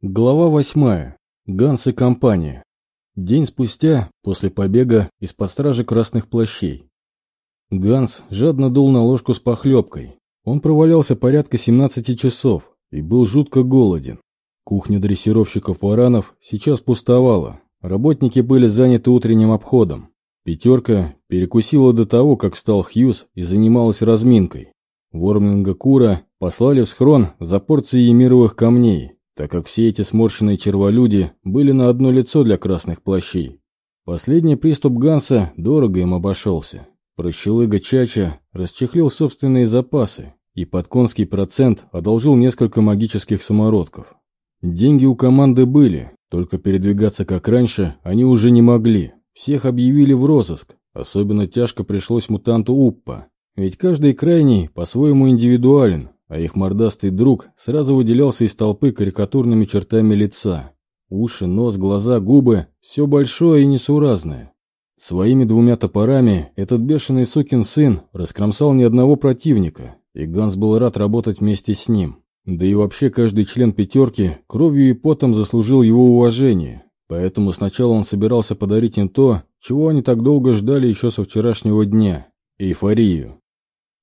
Глава восьмая. Ганс и компания. День спустя, после побега из-под стражи красных плащей. Ганс жадно дул на ложку с похлебкой. Он провалялся порядка 17 часов и был жутко голоден. Кухня дрессировщиков варанов сейчас пустовала. Работники были заняты утренним обходом. Пятерка перекусила до того, как встал Хьюз и занималась разминкой. Вормлинга Кура послали в схрон за порцией мировых камней, так как все эти сморщенные черволюди были на одно лицо для красных плащей. Последний приступ Ганса дорого им обошелся. Прощелыга Чача расчехлил собственные запасы и под конский процент одолжил несколько магических самородков. Деньги у команды были, только передвигаться как раньше они уже не могли. Всех объявили в розыск, особенно тяжко пришлось мутанту Уппа, ведь каждый крайний по-своему индивидуален, а их мордастый друг сразу выделялся из толпы карикатурными чертами лица. Уши, нос, глаза, губы – все большое и несуразное. Своими двумя топорами этот бешеный сукин сын раскромсал ни одного противника, и Ганс был рад работать вместе с ним. Да и вообще каждый член пятерки кровью и потом заслужил его уважение, поэтому сначала он собирался подарить им то, чего они так долго ждали еще со вчерашнего дня – эйфорию.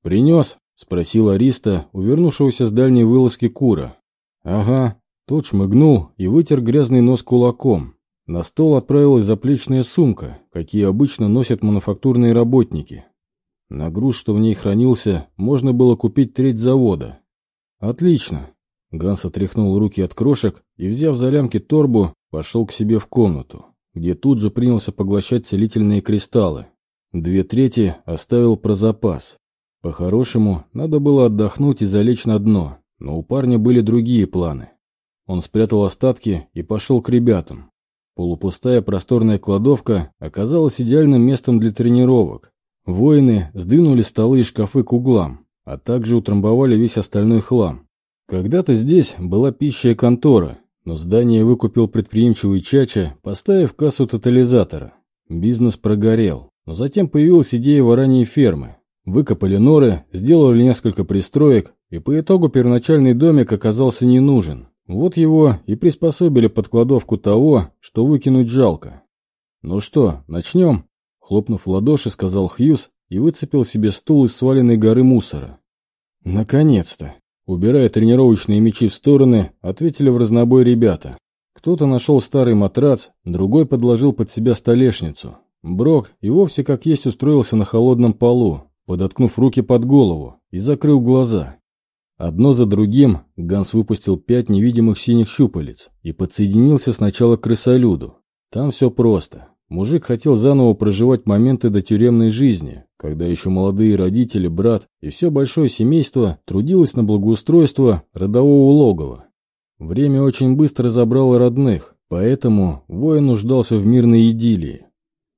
«Принес?» — спросил Ариста, увернувшегося с дальней вылазки Кура. «Ага». Тот шмыгнул и вытер грязный нос кулаком. На стол отправилась заплечная сумка, какие обычно носят мануфактурные работники. На груз, что в ней хранился, можно было купить треть завода. «Отлично!» Ганс отряхнул руки от крошек и, взяв за лямки торбу, пошел к себе в комнату, где тут же принялся поглощать целительные кристаллы. Две трети оставил про запас. По-хорошему, надо было отдохнуть и залечь на дно, но у парня были другие планы. Он спрятал остатки и пошел к ребятам. Полупустая просторная кладовка оказалась идеальным местом для тренировок. Воины сдвинули столы и шкафы к углам, а также утрамбовали весь остальной хлам. Когда-то здесь была пища и контора, но здание выкупил предприимчивый Чача, поставив кассу тотализатора. Бизнес прогорел, но затем появилась идея вараньей фермы, Выкопали норы, сделали несколько пристроек, и по итогу первоначальный домик оказался не нужен. Вот его и приспособили под кладовку того, что выкинуть жалко. «Ну что, начнем?» Хлопнув в ладоши, сказал Хьюз и выцепил себе стул из сваленной горы мусора. «Наконец-то!» Убирая тренировочные мячи в стороны, ответили в разнобой ребята. Кто-то нашел старый матрац, другой подложил под себя столешницу. Брок и вовсе как есть устроился на холодном полу, подоткнув руки под голову, и закрыл глаза. Одно за другим Ганс выпустил пять невидимых синих щупалец и подсоединился сначала к крысолюду. Там все просто. Мужик хотел заново проживать моменты до тюремной жизни, когда еще молодые родители, брат и все большое семейство трудилось на благоустройство родового логова. Время очень быстро забрало родных, поэтому воин нуждался в мирной идиллии.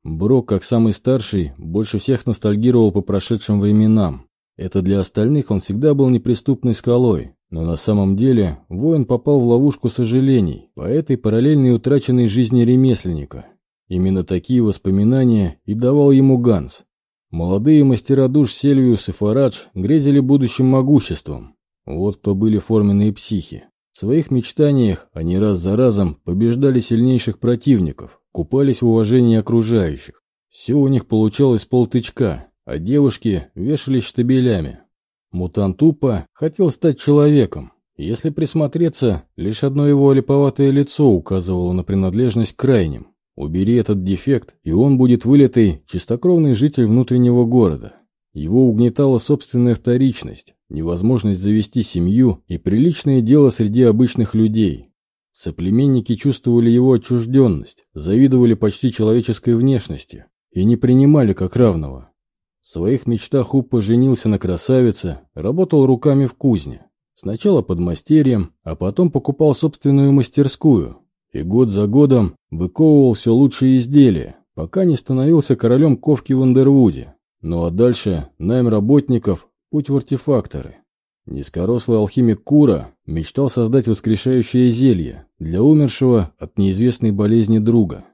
Брок, как самый старший, больше всех ностальгировал по прошедшим временам. Это для остальных он всегда был неприступной скалой, но на самом деле воин попал в ловушку сожалений по этой параллельной утраченной жизни ремесленника. Именно такие воспоминания и давал ему Ганс. Молодые мастера душ Сельвиус и Фарадж грезили будущим могуществом. Вот кто были форменные психи. В своих мечтаниях они раз за разом побеждали сильнейших противников, купались в уважении окружающих. Все у них получалось полтычка, а девушки вешались штабелями. Мутант тупо хотел стать человеком. Если присмотреться, лишь одно его липоватое лицо указывало на принадлежность к крайним. Убери этот дефект, и он будет вылитый, чистокровный житель внутреннего города. Его угнетала собственная вторичность, невозможность завести семью и приличное дело среди обычных людей. Соплеменники чувствовали его отчужденность, завидовали почти человеческой внешности и не принимали как равного. В своих мечтах Уппа женился на красавице, работал руками в кузне. Сначала под мастерьем, а потом покупал собственную мастерскую. И год за годом выковывал все лучшие изделия, пока не становился королем ковки в Андервуде. Ну а дальше найм работников, путь в артефакторы. Низкорослый алхимик Кура мечтал создать воскрешающее зелье для умершего от неизвестной болезни друга.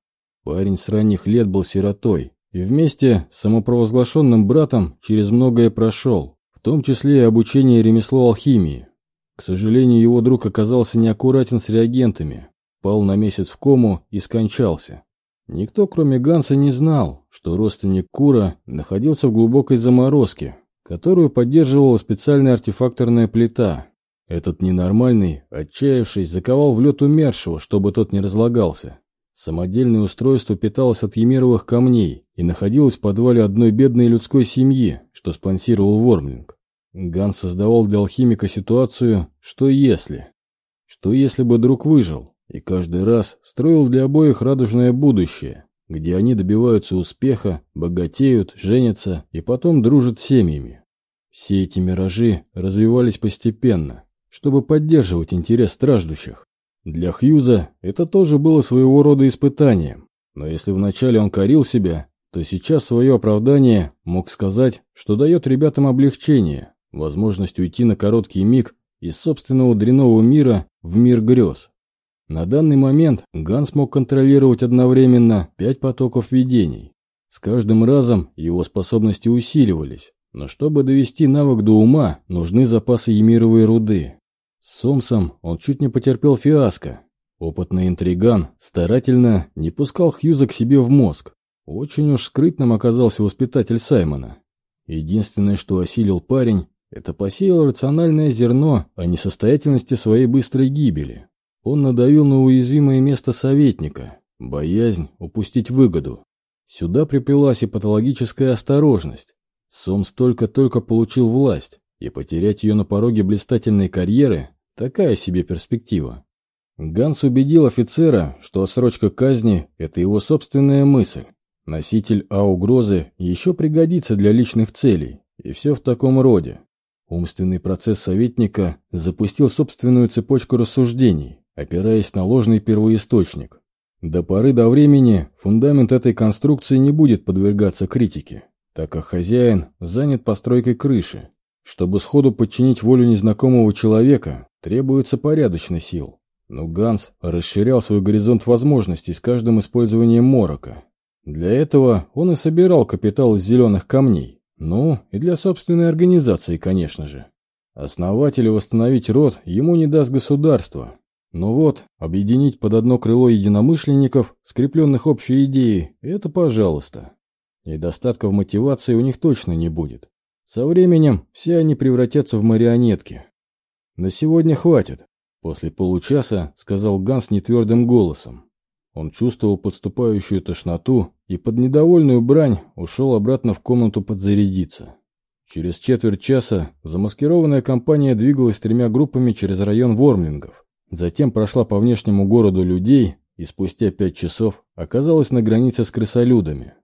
Парень с ранних лет был сиротой и вместе с самопровозглашенным братом через многое прошел, в том числе и обучение ремеслу алхимии. К сожалению, его друг оказался неаккуратен с реагентами, пал на месяц в кому и скончался. Никто, кроме Ганса, не знал, что родственник Кура находился в глубокой заморозке, которую поддерживала специальная артефакторная плита. Этот ненормальный, отчаявшись, заковал в лед умершего, чтобы тот не разлагался. Самодельное устройство питалось от емировых камней и находилось в подвале одной бедной людской семьи, что спонсировал Вормлинг. Ганс создавал для алхимика ситуацию «что если?». Что если бы друг выжил? и каждый раз строил для обоих радужное будущее, где они добиваются успеха, богатеют, женятся и потом дружат семьями. Все эти миражи развивались постепенно, чтобы поддерживать интерес страждущих. Для Хьюза это тоже было своего рода испытанием, но если вначале он корил себя, то сейчас свое оправдание мог сказать, что дает ребятам облегчение, возможность уйти на короткий миг из собственного дрянного мира в мир грез. На данный момент Ганс мог контролировать одновременно пять потоков видений. С каждым разом его способности усиливались, но чтобы довести навык до ума, нужны запасы емировой руды. С Сомсом он чуть не потерпел фиаско. Опытный интриган старательно не пускал Хьюза к себе в мозг. Очень уж скрытным оказался воспитатель Саймона. Единственное, что осилил парень, это посеял рациональное зерно о несостоятельности своей быстрой гибели. Он надавил на уязвимое место советника, боязнь упустить выгоду. Сюда приплелась и патологическая осторожность. Сомс только-только получил власть, и потерять ее на пороге блистательной карьеры – такая себе перспектива. Ганс убедил офицера, что отсрочка казни – это его собственная мысль. Носитель А-угрозы еще пригодится для личных целей, и все в таком роде. Умственный процесс советника запустил собственную цепочку рассуждений, опираясь на ложный первоисточник. До поры до времени фундамент этой конструкции не будет подвергаться критике, так как хозяин занят постройкой крыши. Чтобы сходу подчинить волю незнакомого человека, требуется порядочно сил. Но Ганс расширял свой горизонт возможностей с каждым использованием морока. Для этого он и собирал капитал из зеленых камней. Ну, и для собственной организации, конечно же. Основать или восстановить род ему не даст государство, но вот, объединить под одно крыло единомышленников, скрепленных общей идеей, это пожалуйста. Недостатков мотивации у них точно не будет. Со временем все они превратятся в марионетки. На сегодня хватит. После получаса сказал Ганс нетвердым голосом. Он чувствовал подступающую тошноту и под недовольную брань ушел обратно в комнату подзарядиться. Через четверть часа замаскированная компания двигалась тремя группами через район Вормлингов. Затем прошла по внешнему городу людей и спустя пять часов оказалась на границе с крысолюдами.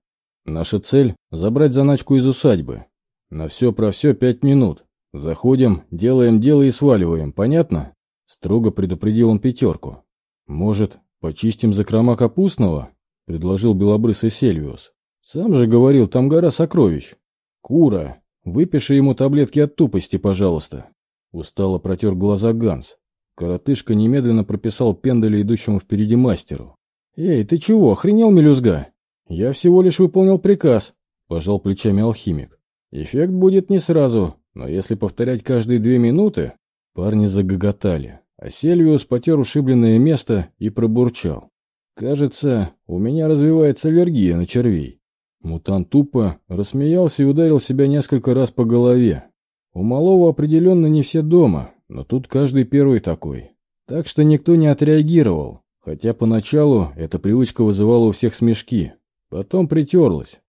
Наша цель – забрать заначку из усадьбы. На все про все пять минут. Заходим, делаем дело и сваливаем, понятно? Строго предупредил он пятерку. Может, почистим закрома капустного? Предложил белобрысый Сельвиус. Сам же говорил, там гора сокровищ. Кура, выпиши ему таблетки от тупости, пожалуйста. Устало протер глаза Ганс. Коротышка немедленно прописал пендаля идущему впереди мастеру. «Эй, ты чего, охренел, мелюзга? Я всего лишь выполнил приказ», – пожал плечами алхимик. «Эффект будет не сразу, но если повторять каждые две минуты...» Парни загоготали, а Сельвиус потер ушибленное место и пробурчал. «Кажется, у меня развивается аллергия на червей». Мутант тупо рассмеялся и ударил себя несколько раз по голове. У малого определенно не все дома, но тут каждый первый такой. Так что никто не отреагировал, хотя поначалу эта привычка вызывала у всех смешки. Потом притерлась.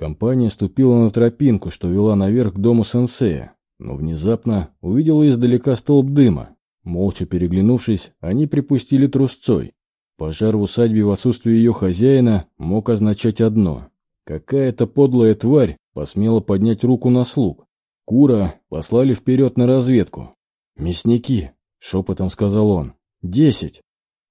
Компания ступила на тропинку, что вела наверх к дому сенсея, но внезапно увидела издалека столб дыма. Молча переглянувшись, они припустили трусцой. Пожар в усадьбе в отсутствие ее хозяина мог означать одно. Какая-то подлая тварь посмела поднять руку на слуг. Кура послали вперед на разведку. «Мясники!» — шепотом сказал он. «Десять!»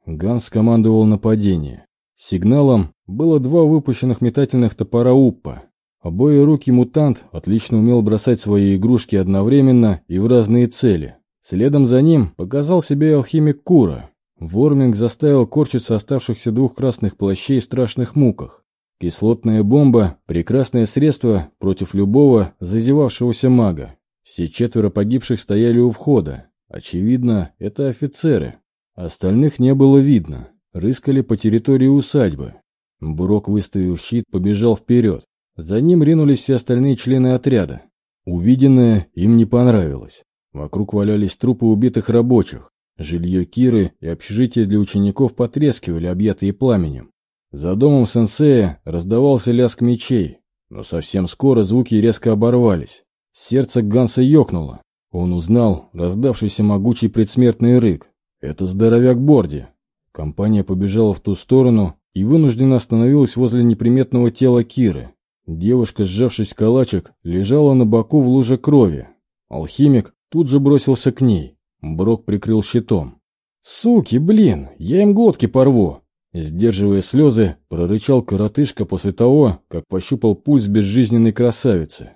Ганс командовал нападение. Сигналом было два выпущенных метательных топора Уппа. Обои руки мутант отлично умел бросать свои игрушки одновременно и в разные цели. Следом за ним показал себя алхимик Кура. Ворминг заставил корчиться оставшихся двух красных плащей в страшных муках. Кислотная бомба – прекрасное средство против любого зазевавшегося мага. Все четверо погибших стояли у входа. Очевидно, это офицеры. Остальных не было видно. Рыскали по территории усадьбы. Брок, выставив щит, побежал вперед. За ним ринулись все остальные члены отряда. Увиденное им не понравилось. Вокруг валялись трупы убитых рабочих. Жилье Киры и общежитие для учеников потрескивали, объятые пламенем. За домом сенсея раздавался лязг мечей, но совсем скоро звуки резко оборвались. Сердце Ганса ёкнуло. Он узнал раздавшийся могучий предсмертный рык. Это здоровяк Борди. Компания побежала в ту сторону и вынужденно остановилась возле неприметного тела Киры. Девушка, сжавшись в калачик, лежала на боку в луже крови. Алхимик тут же бросился к ней. Брок прикрыл щитом. «Суки, блин, я им глотки порву!» Сдерживая слезы, прорычал коротышка после того, как пощупал пульс безжизненной красавицы.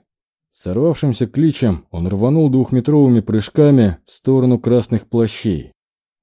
Сорвавшимся кличем он рванул двухметровыми прыжками в сторону красных плащей.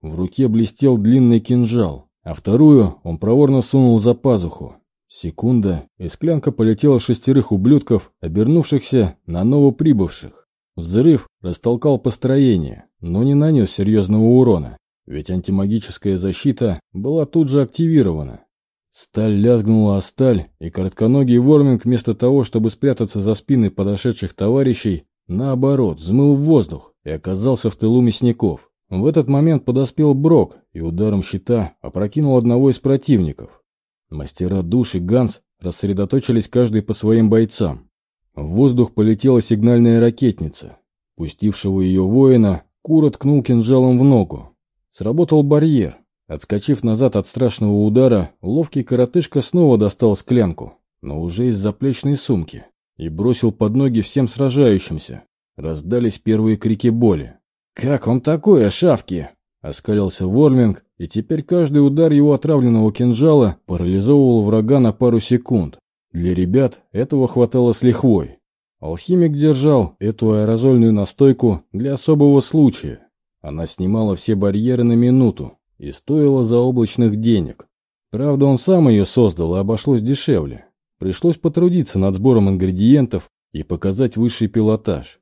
В руке блестел длинный кинжал, а вторую он проворно сунул за пазуху. Секунда, и склянка полетела шестерых ублюдков, обернувшихся на новоприбывших. Взрыв растолкал построение, но не нанес серьезного урона, ведь антимагическая защита была тут же активирована. Сталь лязгнула о сталь, и коротконогий Ворминг вместо того, чтобы спрятаться за спины подошедших товарищей, наоборот, взмыл в воздух и оказался в тылу мясников. В этот момент подоспел Брок и ударом щита опрокинул одного из противников. Мастера душ и Ганс рассредоточились каждый по своим бойцам. В воздух полетела сигнальная ракетница. Пустившего ее воина, Кура ткнул кинжалом в ногу. Сработал барьер. Отскочив назад от страшного удара, ловкий коротышка снова достал склянку, но уже из заплечной сумки, и бросил под ноги всем сражающимся. Раздались первые крики боли. «Как он такой, шавки?» — оскалился Ворминг, и теперь каждый удар его отравленного кинжала парализовывал врага на пару секунд. Для ребят этого хватало с лихвой. Алхимик держал эту аэрозольную настойку для особого случая. Она снимала все барьеры на минуту и стоила заоблачных денег. Правда, он сам ее создал и обошлось дешевле. Пришлось потрудиться над сбором ингредиентов и показать высший пилотаж.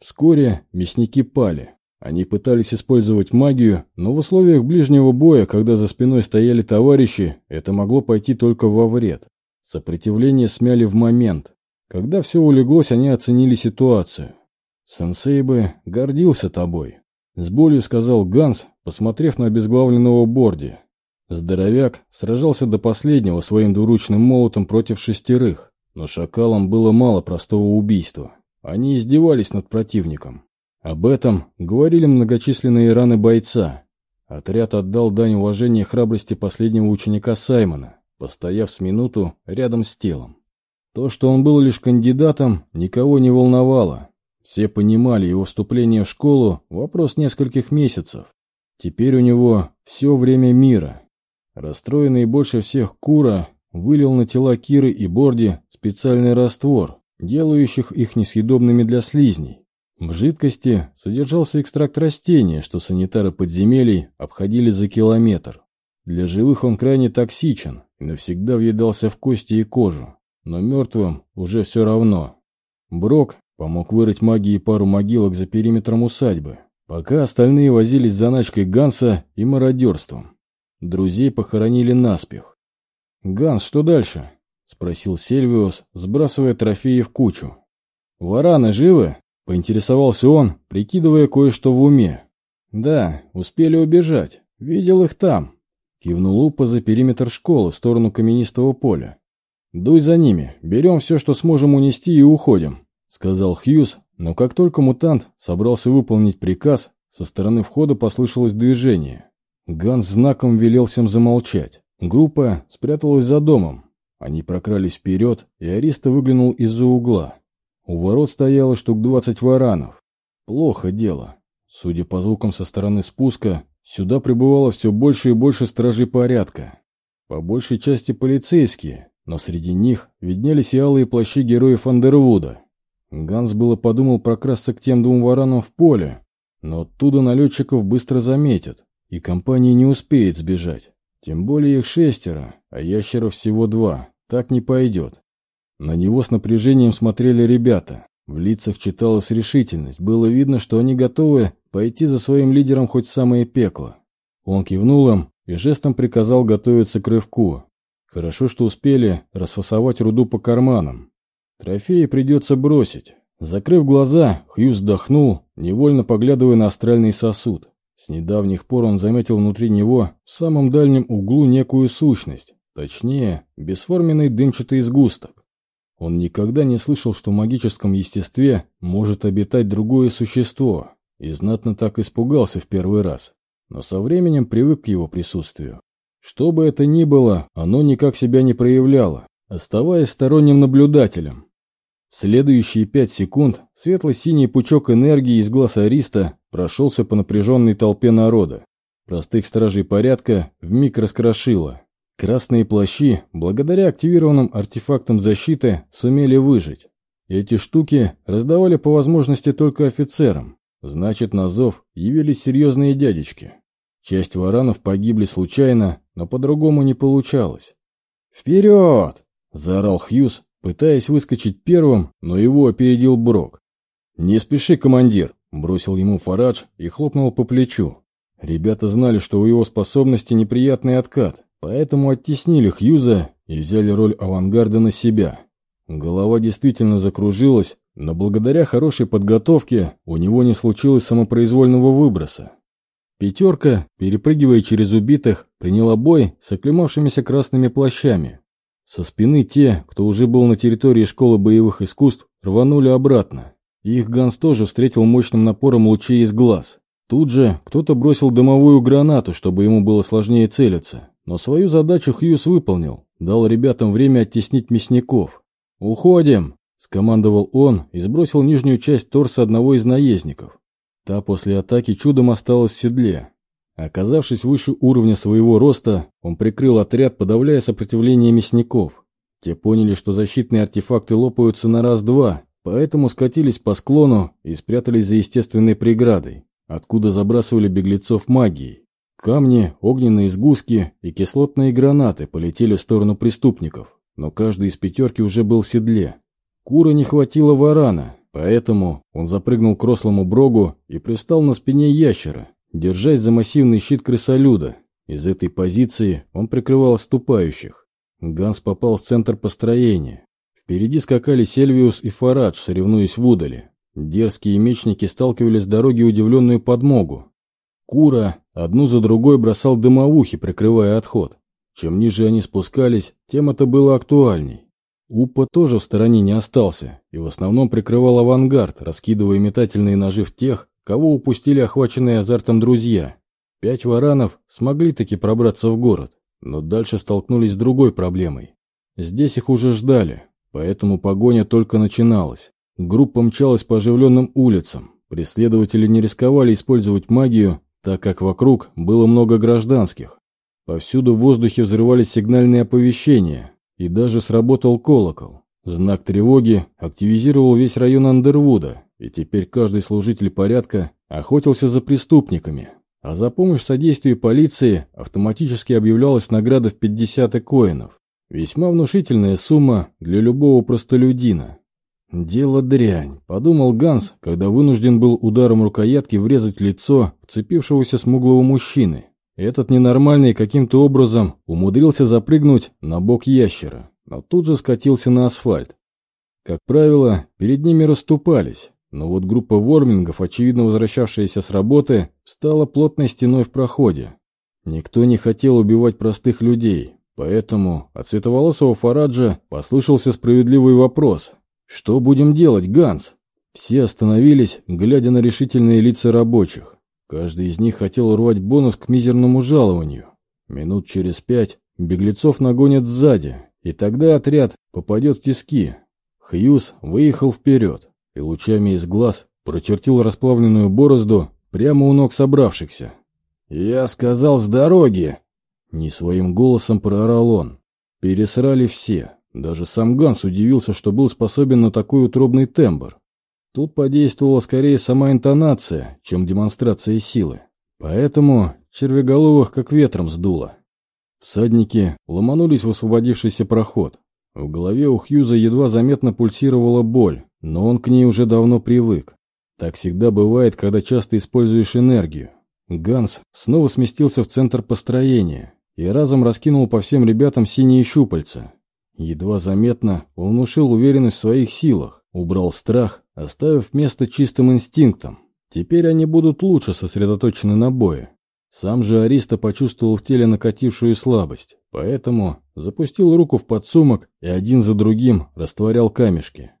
Вскоре мясники пали. Они пытались использовать магию, но в условиях ближнего боя, когда за спиной стояли товарищи, это могло пойти только во вред. Сопротивление смяли в момент. Когда все улеглось, они оценили ситуацию. «Сенсей бы гордился тобой», с болью сказал Ганс, посмотрев на обезглавленного Борди. Здоровяк сражался до последнего своим двуручным молотом против шестерых, но шакалам было мало простого убийства. Они издевались над противником. Об этом говорили многочисленные раны бойца. Отряд отдал дань уважения храбрости последнего ученика Саймона, постояв с минуту рядом с телом. То, что он был лишь кандидатом, никого не волновало. Все понимали его вступление в школу – вопрос нескольких месяцев. Теперь у него все время мира. Расстроенный больше всех Кура вылил на тела Киры и Борди специальный раствор, делающих их несъедобными для слизней. В жидкости содержался экстракт растения, что санитары подземелий обходили за километр. Для живых он крайне токсичен и навсегда въедался в кости и кожу, но мертвым уже все равно. Брок Помог вырыть магией пару могилок за периметром усадьбы, пока остальные возились за начкой Ганса и мародерством. Друзей похоронили наспех. «Ганс, что дальше?» — спросил Сельвиус, сбрасывая трофеи в кучу. «Вараны живы?» — поинтересовался он, прикидывая кое-что в уме. «Да, успели убежать. Видел их там». Кивнул Упа за периметр школы в сторону каменистого поля. «Дуй за ними, берем все, что сможем унести и уходим. — сказал Хьюз, но как только мутант собрался выполнить приказ, со стороны входа послышалось движение. Ганс знаком велел всем замолчать. Группа спряталась за домом. Они прокрались вперед, и Ариста выглянул из-за угла. У ворот стояло штук двадцать варанов. Плохо дело. Судя по звукам со стороны спуска, сюда прибывало все больше и больше стражей порядка. По большей части полицейские, но среди них виднелись и алые плащи героев Андервуда. Ганс было подумал прокрасться к тем двум варанам в поле, но оттуда налетчиков быстро заметят, и компания не успеет сбежать. Тем более их шестеро, а ящеров всего два. Так не пойдет. На него с напряжением смотрели ребята. В лицах читалась решительность. Было видно, что они готовы пойти за своим лидером хоть самое пекло. Он кивнул им и жестом приказал готовиться к рывку. Хорошо, что успели расфасовать руду по карманам. Трофеи придется бросить. Закрыв глаза, Хью вздохнул, невольно поглядывая на астральный сосуд. С недавних пор он заметил внутри него в самом дальнем углу некую сущность, точнее, бесформенный дымчатый сгусток. Он никогда не слышал, что в магическом естестве может обитать другое существо, и знатно так испугался в первый раз, но со временем привык к его присутствию. Что бы это ни было, оно никак себя не проявляло, оставаясь сторонним наблюдателем. В следующие пять секунд светло-синий пучок энергии из глаз Ариста прошелся по напряженной толпе народа. Простых стражей порядка вмиг раскрошило. Красные плащи, благодаря активированным артефактам защиты, сумели выжить. Эти штуки раздавали по возможности только офицерам. Значит, на зов явились серьезные дядечки. Часть варанов погибли случайно, но по-другому не получалось. «Вперед!» – заорал Хьюз, пытаясь выскочить первым, но его опередил Брок. «Не спеши, командир!» – бросил ему Фарадж и хлопнул по плечу. Ребята знали, что у его способности неприятный откат, поэтому оттеснили Хьюза и взяли роль авангарда на себя. Голова действительно закружилась, но благодаря хорошей подготовке у него не случилось самопроизвольного выброса. Пятерка, перепрыгивая через убитых, приняла бой с оклемавшимися красными плащами. Со спины те, кто уже был на территории школы боевых искусств, рванули обратно. Их Ганс тоже встретил мощным напором лучей из глаз. Тут же кто-то бросил дымовую гранату, чтобы ему было сложнее целиться. Но свою задачу Хьюз выполнил, дал ребятам время оттеснить мясников. «Уходим!» – скомандовал он и сбросил нижнюю часть торса одного из наездников. Та после атаки чудом осталась в седле. Оказавшись выше уровня своего роста, он прикрыл отряд, подавляя сопротивление мясников. Те поняли, что защитные артефакты лопаются на раз-два, поэтому скатились по склону и спрятались за естественной преградой, откуда забрасывали беглецов магией. Камни, огненные сгустки и кислотные гранаты полетели в сторону преступников, но каждый из пятерки уже был в седле. Кура не хватило варана, Поэтому он запрыгнул к рослому брогу и пристал на спине ящера, держась за массивный щит крысолюда. Из этой позиции он прикрывал отступающих. Ганс попал в центр построения. Впереди скакали Сельвиус и Фарадж, соревнуясь в удале. Дерзкие мечники сталкивались с дороги удивленную подмогу. Кура одну за другой бросал дымовухи, прикрывая отход. Чем ниже они спускались, тем это было актуальней. Упа тоже в стороне не остался и в основном прикрывал авангард, раскидывая метательные ножи в тех, кого упустили охваченные азартом друзья. Пять варанов смогли таки пробраться в город, но дальше столкнулись с другой проблемой. Здесь их уже ждали, поэтому погоня только начиналась. Группа мчалась по оживленным улицам. Преследователи не рисковали использовать магию, так как вокруг было много гражданских. Повсюду в воздухе взрывались сигнальные оповещения, и даже сработал колокол. Знак тревоги активизировал весь район Андервуда, и теперь каждый служитель порядка охотился за преступниками. А за помощь содействию полиции автоматически объявлялась награда в 50 коинов. Весьма внушительная сумма для любого простолюдина. «Дело дрянь», — подумал Ганс, когда вынужден был ударом рукоятки врезать лицо вцепившегося смуглого мужчины. Этот ненормальный каким-то образом умудрился запрыгнуть на бок ящера, но тут же скатился на асфальт. Как правило, перед ними расступались, но вот группа вормингов, очевидно возвращавшаяся с работы, стала плотной стеной в проходе. Никто не хотел убивать простых людей, поэтому от световолосого Фараджа послышался справедливый вопрос. «Что будем делать, Ганс?» Все остановились, глядя на решительные лица рабочих. Каждый из них хотел урвать бонус к мизерному жалованию. Минут через пять беглецов нагонят сзади, и тогда отряд попадет в тиски. Хьюз выехал вперед и лучами из глаз прочертил расплавленную борозду прямо у ног собравшихся. «Я сказал с дороги!» Не своим голосом проорал он. Пересрали все. Даже сам Ганс удивился, что был способен на такой утробный тембр. Тут подействовала скорее сама интонация, чем демонстрация силы. Поэтому червеголовых как ветром сдуло. Всадники ломанулись в освободившийся проход. В голове у Хьюза едва заметно пульсировала боль, но он к ней уже давно привык. Так всегда бывает, когда часто используешь энергию. Ганс снова сместился в центр построения и разом раскинул по всем ребятам синие щупальца. Едва заметно он внушил уверенность в своих силах, убрал страх, оставив место чистым инстинктам. Теперь они будут лучше сосредоточены на бое. Сам же Ариста почувствовал в теле накатившую слабость, поэтому запустил руку в подсумок и один за другим растворял камешки.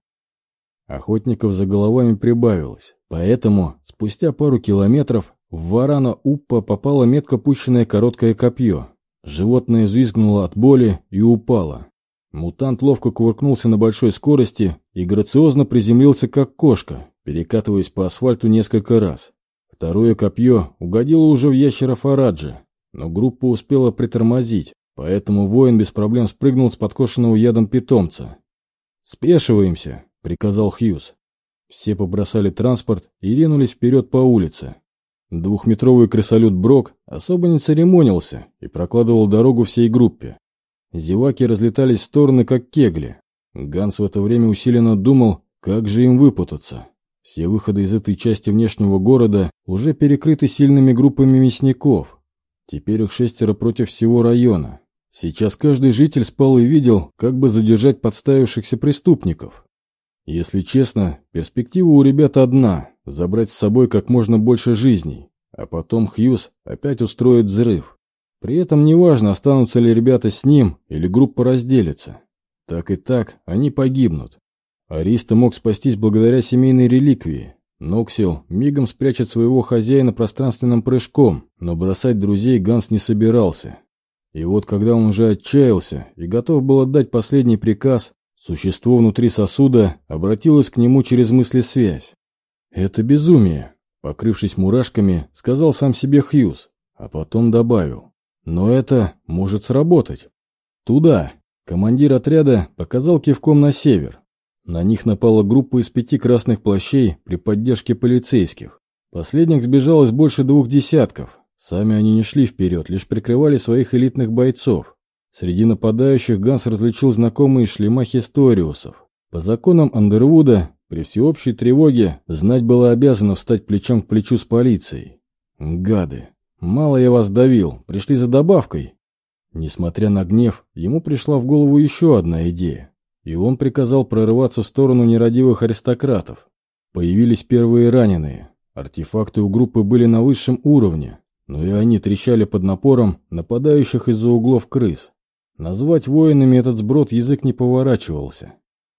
Охотников за головами прибавилось, поэтому спустя пару километров в варана Уппа попало метко пущенное короткое копье. Животное взвизгнуло от боли и упало. Мутант ловко кувыркнулся на большой скорости и грациозно приземлился как кошка, перекатываясь по асфальту несколько раз. Второе копье угодило уже в ящера Фараджа, но группа успела притормозить, поэтому воин без проблем спрыгнул с подкошенного ядом питомца. «Спешиваемся!» — приказал Хьюз. Все побросали транспорт и ринулись вперед по улице. Двухметровый крысолют Брок особо не церемонился и прокладывал дорогу всей группе. Зеваки разлетались в стороны, как кегли. Ганс в это время усиленно думал, как же им выпутаться. Все выходы из этой части внешнего города уже перекрыты сильными группами мясников. Теперь их шестеро против всего района. Сейчас каждый житель спал и видел, как бы задержать подставившихся преступников. Если честно, перспектива у ребят одна – забрать с собой как можно больше жизней, а потом Хьюз опять устроит взрыв. При этом неважно, останутся ли ребята с ним или группа разделится. Так и так, они погибнут. Ариста мог спастись благодаря семейной реликвии. Ноксил мигом спрячет своего хозяина пространственным прыжком, но бросать друзей Ганс не собирался. И вот когда он уже отчаялся и готов был отдать последний приказ, существо внутри сосуда обратилось к нему через мысли-связь. «Это безумие», — покрывшись мурашками, сказал сам себе Хьюз, а потом добавил. «Но это может сработать». «Туда», — командир отряда показал кивком на север, на них напала группа из пяти красных плащей при поддержке полицейских. Последних сбежалось больше двух десятков. Сами они не шли вперед, лишь прикрывали своих элитных бойцов. Среди нападающих Ганс различил знакомые шлема Хисториусов. По законам Андервуда, при всеобщей тревоге, знать было обязано встать плечом к плечу с полицией. Гады! Мало я вас давил, пришли за добавкой. Несмотря на гнев, ему пришла в голову еще одна идея и он приказал прорываться в сторону нерадивых аристократов. Появились первые раненые. Артефакты у группы были на высшем уровне, но и они трещали под напором нападающих из-за углов крыс. Назвать воинами этот сброд язык не поворачивался.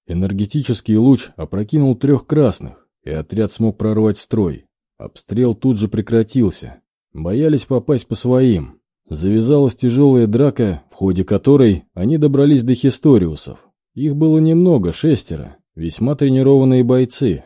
Энергетический луч опрокинул трех красных, и отряд смог прорвать строй. Обстрел тут же прекратился. Боялись попасть по своим. Завязалась тяжелая драка, в ходе которой они добрались до Хисториусов. Их было немного, шестеро, весьма тренированные бойцы.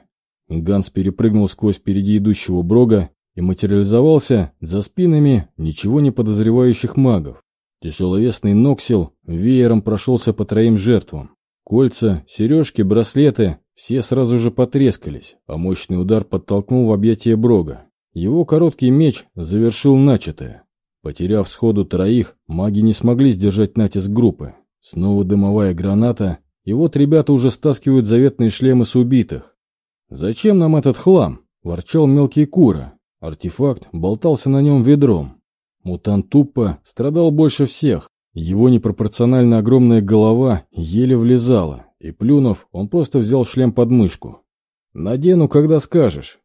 Ганс перепрыгнул сквозь впереди идущего Брога и материализовался за спинами ничего не подозревающих магов. Тяжеловесный Ноксил веером прошелся по троим жертвам. Кольца, сережки, браслеты – все сразу же потрескались, а мощный удар подтолкнул в объятие Брога. Его короткий меч завершил начатое. Потеряв сходу троих, маги не смогли сдержать натиск группы. Снова дымовая граната, и вот ребята уже стаскивают заветные шлемы с убитых. «Зачем нам этот хлам?» – ворчал мелкий кура. Артефакт болтался на нем ведром. Мутант тупо страдал больше всех. Его непропорционально огромная голова еле влезала, и, плюнув, он просто взял шлем под мышку. «Надену, когда скажешь».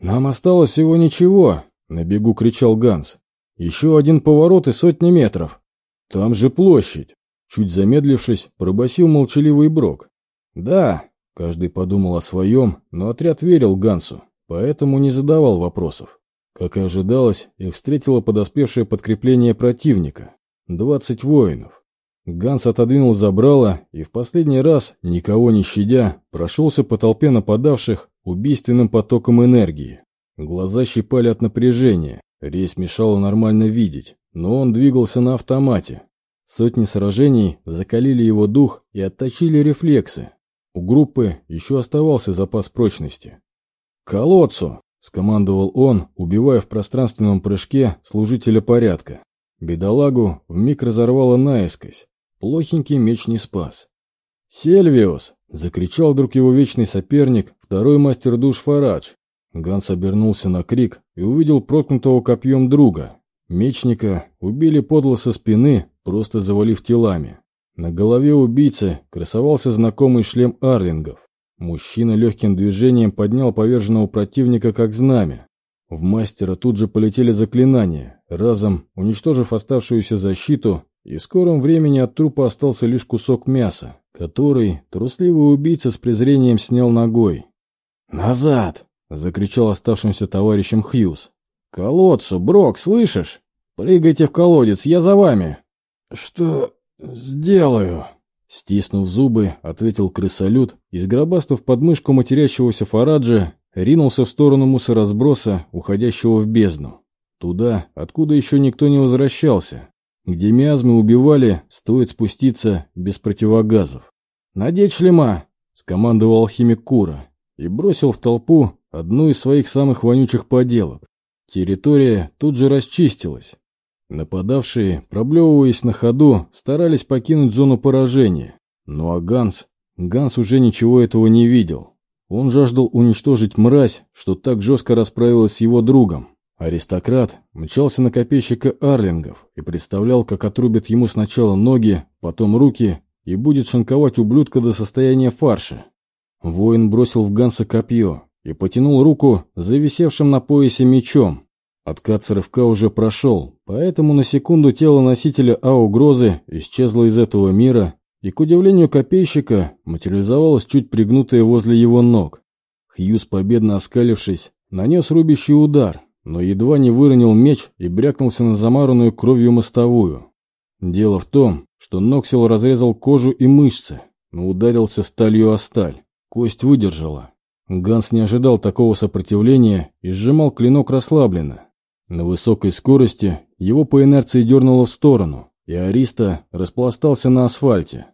«Нам осталось всего ничего», — на бегу кричал Ганс. «Еще один поворот и сотни метров. Там же площадь. Чуть замедлившись, пробасил молчаливый Брок. «Да», — каждый подумал о своем, но отряд верил Гансу, поэтому не задавал вопросов. Как и ожидалось, их встретило подоспевшее подкрепление противника. Двадцать воинов. Ганс отодвинул забрало и в последний раз, никого не щадя, прошелся по толпе нападавших убийственным потоком энергии. Глаза щипали от напряжения, резь мешала нормально видеть, но он двигался на автомате, Сотни сражений закалили его дух и отточили рефлексы. У группы еще оставался запас прочности. «К колодцу!» – скомандовал он, убивая в пространственном прыжке служителя порядка. Бедолагу вмиг разорвало наискось. Плохенький меч не спас. «Сельвиус!» – закричал вдруг его вечный соперник, второй мастер душ Фарадж. Ганс обернулся на крик и увидел проткнутого копьем друга. Мечника убили подло со спины, просто завалив телами. На голове убийцы красовался знакомый шлем арлингов. Мужчина легким движением поднял поверженного противника как знамя. В мастера тут же полетели заклинания, разом уничтожив оставшуюся защиту, и в скором времени от трупа остался лишь кусок мяса, который трусливый убийца с презрением снял ногой. «Назад!» — закричал оставшимся товарищем Хьюз. «Колодцу, Брок, слышишь? Прыгайте в колодец, я за вами!» «Что сделаю?» Стиснув зубы, ответил крысолют и, сгробастав подмышку матерящегося Фараджа, ринулся в сторону мусоросброса, уходящего в бездну. Туда, откуда еще никто не возвращался. Где миазмы убивали, стоит спуститься без противогазов. «Надеть шлема!» — скомандовал алхимик Кура и бросил в толпу одну из своих самых вонючих поделок. Территория тут же расчистилась. Нападавшие, проблевываясь на ходу, старались покинуть зону поражения. Ну а Ганс... Ганс уже ничего этого не видел. Он жаждал уничтожить мразь, что так жестко расправилась с его другом. Аристократ мчался на копейщика Арлингов и представлял, как отрубит ему сначала ноги, потом руки и будет шинковать ублюдка до состояния фарша. Воин бросил в Ганса копье и потянул руку за висевшим на поясе мечом. Откат с рывка уже прошел, поэтому на секунду тело носителя А-угрозы исчезло из этого мира и, к удивлению копейщика, материализовалась чуть пригнутая возле его ног. Хьюз, победно оскалившись, нанес рубящий удар, но едва не выронил меч и брякнулся на замаранную кровью мостовую. Дело в том, что Ноксил разрезал кожу и мышцы, но ударился сталью о сталь. Кость выдержала. Ганс не ожидал такого сопротивления и сжимал клинок расслабленно. На высокой скорости его по инерции дернуло в сторону, и Ариста распластался на асфальте.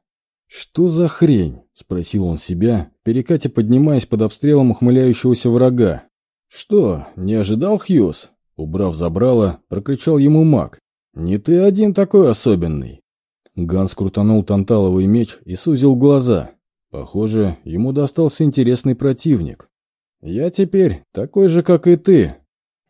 «Что за хрень?» – спросил он себя, перекате поднимаясь под обстрелом ухмыляющегося врага. «Что, не ожидал Хьюз?» Убрав забрало, прокричал ему маг. «Не ты один такой особенный». Ганс крутанул танталовый меч и сузил глаза. Похоже, ему достался интересный противник. «Я теперь такой же, как и ты».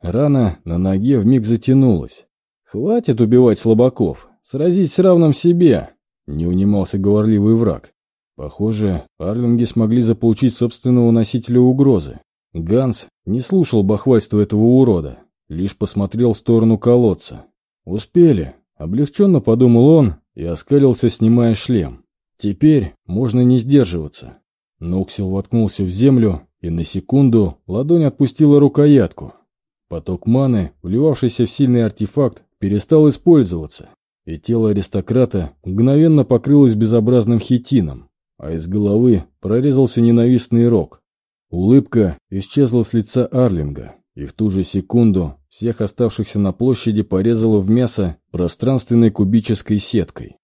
Рана на ноге вмиг затянулась. «Хватит убивать слабаков, Сразить с равным себе!» — не унимался говорливый враг. Похоже, арлинги смогли заполучить собственного носителя угрозы. Ганс не слушал бахвальства этого урода, лишь посмотрел в сторону колодца. «Успели!» — облегченно подумал он и оскалился, снимая шлем. «Теперь можно не сдерживаться». Ноксил воткнулся в землю, и на секунду ладонь отпустила рукоятку. Поток маны, вливавшийся в сильный артефакт, перестал использоваться, и тело аристократа мгновенно покрылось безобразным хитином, а из головы прорезался ненавистный рог. Улыбка исчезла с лица Арлинга, и в ту же секунду всех оставшихся на площади порезала в мясо пространственной кубической сеткой.